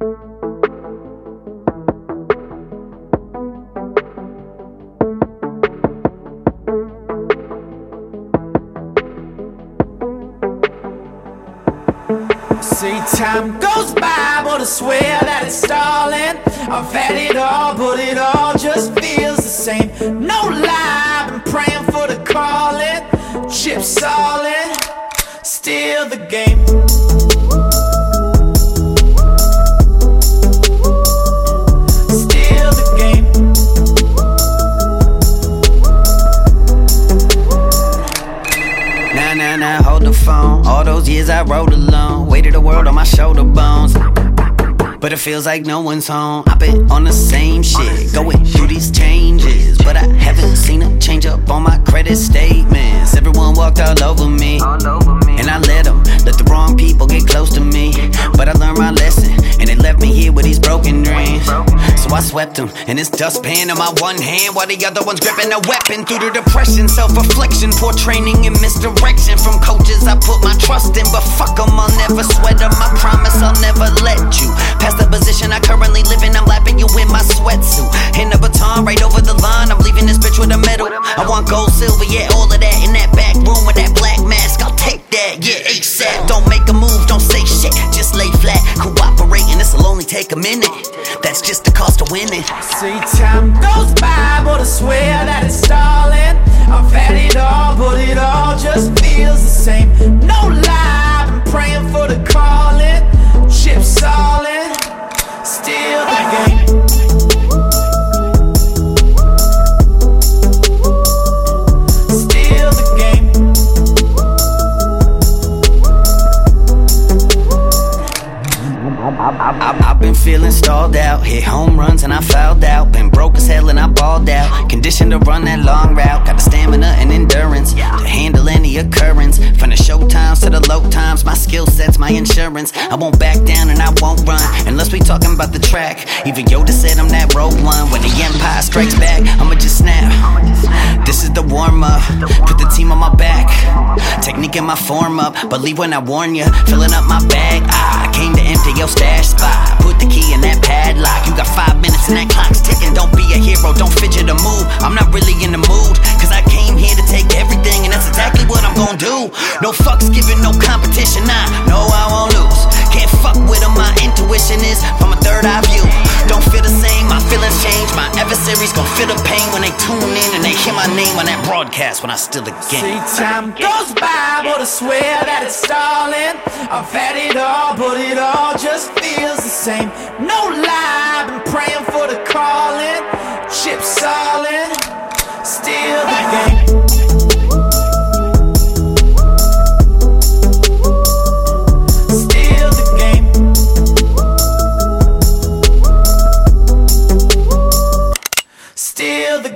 See, time goes by, but I swear that it's stalling. I've had it all, but it all just feels the same. No lie, I've been praying for the calling. Chip solid, still the game. Nah, nah, nah, hold the phone. All those years I rode alone, weighted the world on my shoulder bones. But it feels like no one's home. I've been on the same shit, going through these changes. But I haven't seen a change up on my credit statements. Everyone walked all over me, and I let them, let the wrong people get close to me. But I swept them in this dustpan in my one hand, while the other one's gripping a weapon through the depression, self reflection, poor training, and misdirection from coaches I put my trust in. But fuck them, I'll never sweat them. I promise I'll never let you past the position I currently live in. I'm lapping you in my sweatsuit. That's just the cost of winning. See, time goes by, but I swear that it's stalling. I've had it all, but it all just feels the same. No lie, I've been praying for the calling. Feeling stalled out. Hit home runs and I fouled out. Been broke as hell and I balled out. Conditioned to run that long route. Got the stamina and endurance to handle any occurrence. From the show times to the low times, my skill set's my insurance. I won't back down and I won't run unless we talking about the track. Even Yoda said I'm that road one. When the empire strikes back, I'ma just snap. This is the warm up. Put the team on my back. Technique in my form up. Believe when I warn you. Filling up my bag. Ah, I came to empty your stash spot. No fucks given, no competition. I know I won't lose. Can't fuck with them, my intuition is from a third eye view. Don't feel the same, my feelings change. My adversaries gon' feel the pain when they tune in and they hear my name on that broadcast when I still the See, time goes by, but I swear that it's stalling. I've had it all, but it all just feels the same. No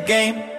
game.